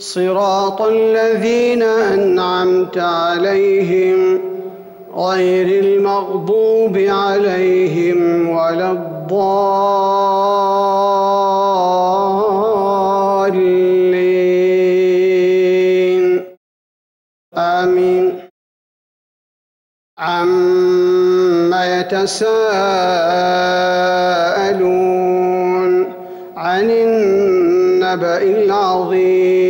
صراط الذين أنعمت عليهم غير المغضوب عليهم ولا الضالين. آمين. عما يتساءلون عن النبأ العظيم.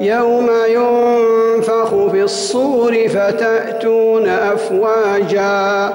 يوم ينفخ في الصور فتأتون أفواجا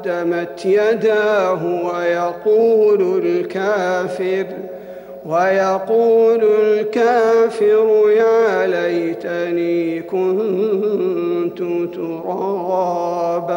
قدمت يداه ويقول الكافر ويقول الكافر يا ليتني كنت ترابا.